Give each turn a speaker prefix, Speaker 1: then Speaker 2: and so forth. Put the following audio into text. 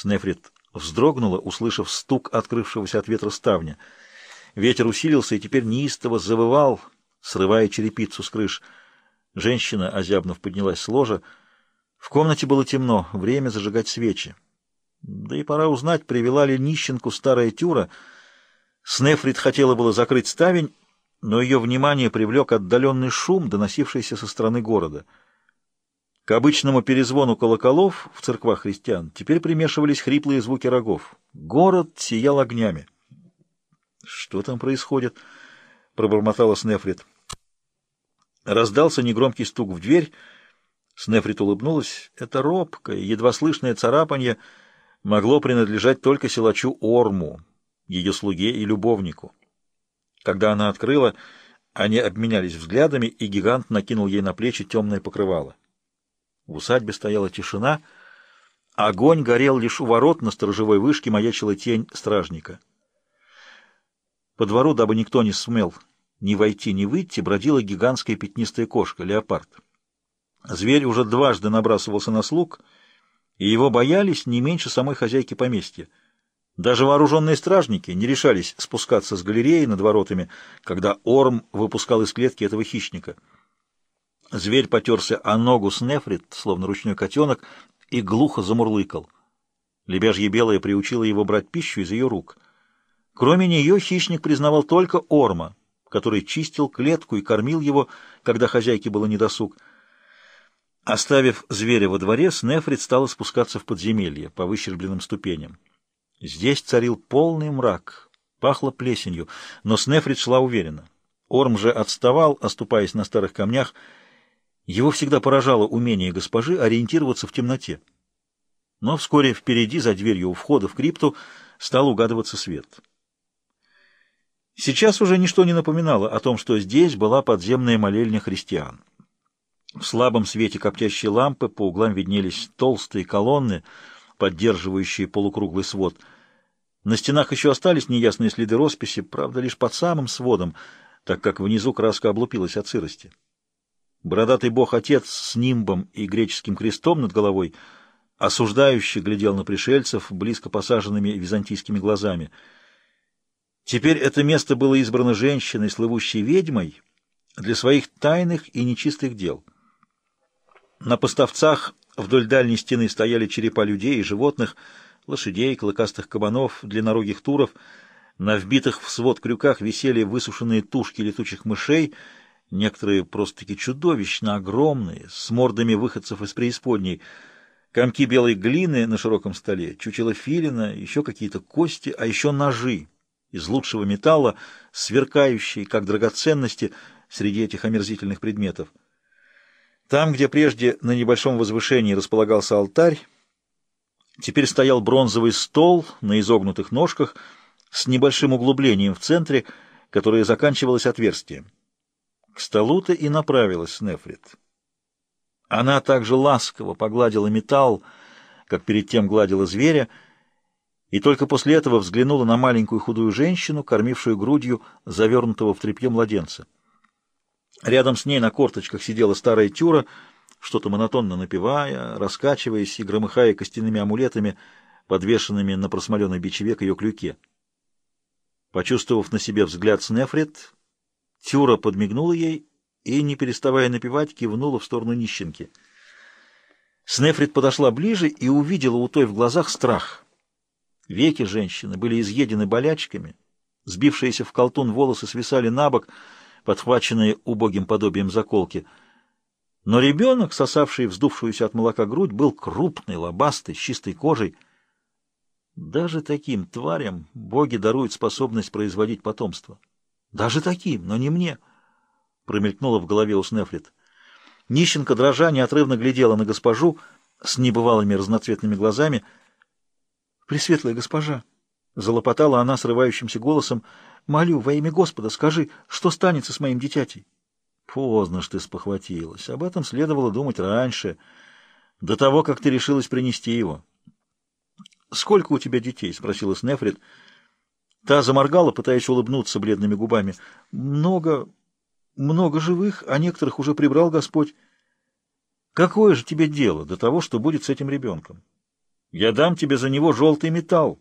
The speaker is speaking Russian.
Speaker 1: Снефрит вздрогнула, услышав стук открывшегося от ветра ставня. Ветер усилился и теперь неистово завывал, срывая черепицу с крыш. Женщина, озябнув, поднялась с ложа. В комнате было темно, время зажигать свечи. Да и пора узнать, привела ли нищенку старая тюра. Снефрит хотела было закрыть ставень, но ее внимание привлек отдаленный шум, доносившийся со стороны города. К обычному перезвону колоколов в церквах христиан теперь примешивались хриплые звуки рогов. Город сиял огнями. «Что там происходит?» — пробормотала Снефрит. Раздался негромкий стук в дверь. Снефрит улыбнулась. Это робкое, едва слышное царапанье могло принадлежать только силачу Орму, ее слуге и любовнику. Когда она открыла, они обменялись взглядами, и гигант накинул ей на плечи темное покрывало. В усадьбе стояла тишина. Огонь горел лишь у ворот, на сторожевой вышке маячила тень стражника. По двору, дабы никто не смел ни войти, ни выйти, бродила гигантская пятнистая кошка, леопард. Зверь уже дважды набрасывался на слуг, и его боялись не меньше самой хозяйки поместья. Даже вооруженные стражники не решались спускаться с галереи над воротами, когда Орм выпускал из клетки этого хищника. Зверь потерся о ногу Снефрит, словно ручной котенок, и глухо замурлыкал. Лебяжье белое приучило его брать пищу из ее рук. Кроме нее хищник признавал только Орма, который чистил клетку и кормил его, когда хозяйке было недосуг. Оставив зверя во дворе, Снефрит стала спускаться в подземелье по выщербленным ступеням. Здесь царил полный мрак, пахло плесенью, но Снефрит шла уверенно. Орм же отставал, оступаясь на старых камнях. Его всегда поражало умение госпожи ориентироваться в темноте. Но вскоре впереди, за дверью у входа в крипту, стал угадываться свет. Сейчас уже ничто не напоминало о том, что здесь была подземная молельня христиан. В слабом свете коптящей лампы по углам виднелись толстые колонны, поддерживающие полукруглый свод. На стенах еще остались неясные следы росписи, правда, лишь под самым сводом, так как внизу краска облупилась от сырости. Бородатый бог-отец с нимбом и греческим крестом над головой осуждающий глядел на пришельцев близко посаженными византийскими глазами — Теперь это место было избрано женщиной, слывущей ведьмой, для своих тайных и нечистых дел. На поставцах вдоль дальней стены стояли черепа людей и животных, лошадей, клыкастых кабанов, длиннорогих туров. На вбитых в свод крюках висели высушенные тушки летучих мышей, некоторые просто-таки чудовищно огромные, с мордами выходцев из преисподней, комки белой глины на широком столе, чучело филина, еще какие-то кости, а еще ножи из лучшего металла, сверкающие, как драгоценности, среди этих омерзительных предметов. Там, где прежде на небольшом возвышении располагался алтарь, теперь стоял бронзовый стол на изогнутых ножках с небольшим углублением в центре, которое заканчивалось отверстием. К столу-то и направилась Нефрит. Она также ласково погладила металл, как перед тем гладила зверя, и только после этого взглянула на маленькую худую женщину, кормившую грудью завернутого в тряпье младенца. Рядом с ней на корточках сидела старая тюра, что-то монотонно напевая, раскачиваясь и громыхая костяными амулетами, подвешенными на просмоленный бичеве к ее клюке. Почувствовав на себе взгляд Снефрит, Тюра подмигнула ей и, не переставая напевать, кивнула в сторону нищенки. Снефрит подошла ближе и увидела у той в глазах страх — Веки женщины были изъедены болячками, сбившиеся в колтун волосы свисали на бок, подхваченные убогим подобием заколки. Но ребенок, сосавший вздувшуюся от молока грудь, был крупный, лобастый, с чистой кожей. Даже таким тварям боги даруют способность производить потомство. Даже таким, но не мне, — промелькнуло в голове у Снефрит. Нищенка, дрожа, неотрывно глядела на госпожу с небывалыми разноцветными глазами — Пресветлая госпожа, — залопотала она срывающимся голосом, — молю, во имя Господа, скажи, что станется с моим дитятей? Поздно ж ты спохватилась. Об этом следовало думать раньше, до того, как ты решилась принести его. — Сколько у тебя детей? — спросила Снефрит. Та заморгала, пытаясь улыбнуться бледными губами. — Много, много живых, а некоторых уже прибрал Господь. Какое же тебе дело до того, что будет с этим ребенком? Я дам тебе за него желтый металл.